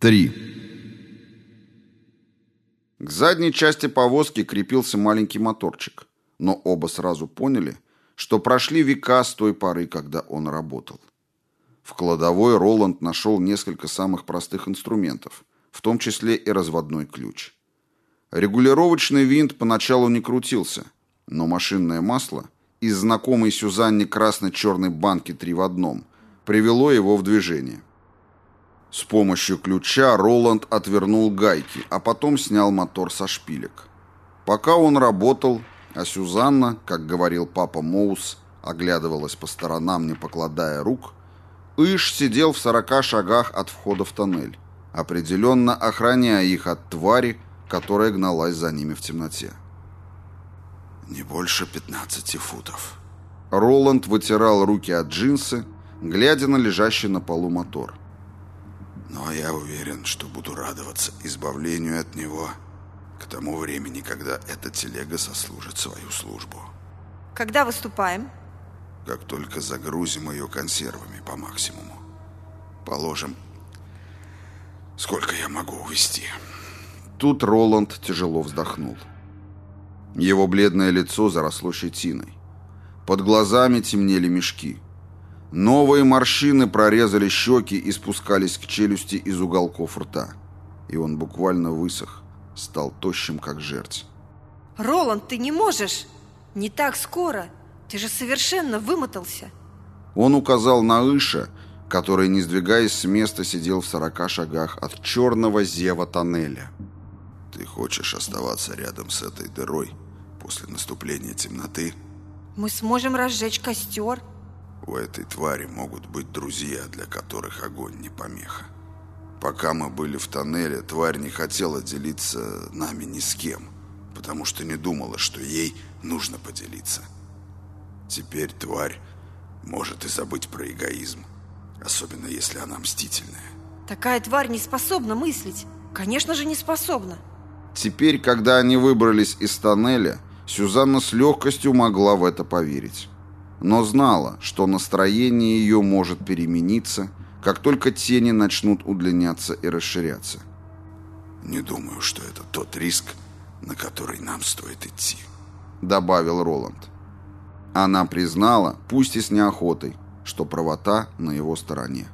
3. К задней части повозки крепился маленький моторчик, но оба сразу поняли, что прошли века с той поры, когда он работал. В кладовой Роланд нашел несколько самых простых инструментов, в том числе и разводной ключ. Регулировочный винт поначалу не крутился, но машинное масло из знакомой Сюзанне красно-черной банки три в одном привело его в движение. С помощью ключа Роланд отвернул гайки, а потом снял мотор со шпилек. Пока он работал, а Сюзанна, как говорил папа Моус, оглядывалась по сторонам, не покладая рук, Иш сидел в сорока шагах от входа в тоннель, определенно охраняя их от твари, которая гналась за ними в темноте. «Не больше пятнадцати футов». Роланд вытирал руки от джинсы, глядя на лежащий на полу мотор. Но я уверен, что буду радоваться избавлению от него к тому времени, когда эта телега сослужит свою службу. Когда выступаем? Как только загрузим ее консервами по максимуму. Положим, сколько я могу увезти. Тут Роланд тяжело вздохнул. Его бледное лицо заросло щетиной. Под глазами темнели мешки. Новые морщины прорезали щеки и спускались к челюсти из уголков рта. И он буквально высох, стал тощим, как жерть. Роланд, ты не можешь! Не так скоро! Ты же совершенно вымотался! Он указал на Иша, который, не сдвигаясь с места, сидел в сорока шагах от черного зева тоннеля. Ты хочешь оставаться рядом с этой дырой после наступления темноты? Мы сможем разжечь костер. У этой твари могут быть друзья, для которых огонь не помеха. Пока мы были в тоннеле, тварь не хотела делиться нами ни с кем, потому что не думала, что ей нужно поделиться. Теперь тварь может и забыть про эгоизм, особенно если она мстительная. Такая тварь не способна мыслить. Конечно же, не способна. Теперь, когда они выбрались из тоннеля, Сюзанна с легкостью могла в это поверить но знала, что настроение ее может перемениться, как только тени начнут удлиняться и расширяться. «Не думаю, что это тот риск, на который нам стоит идти», — добавил Роланд. Она признала, пусть и с неохотой, что правота на его стороне.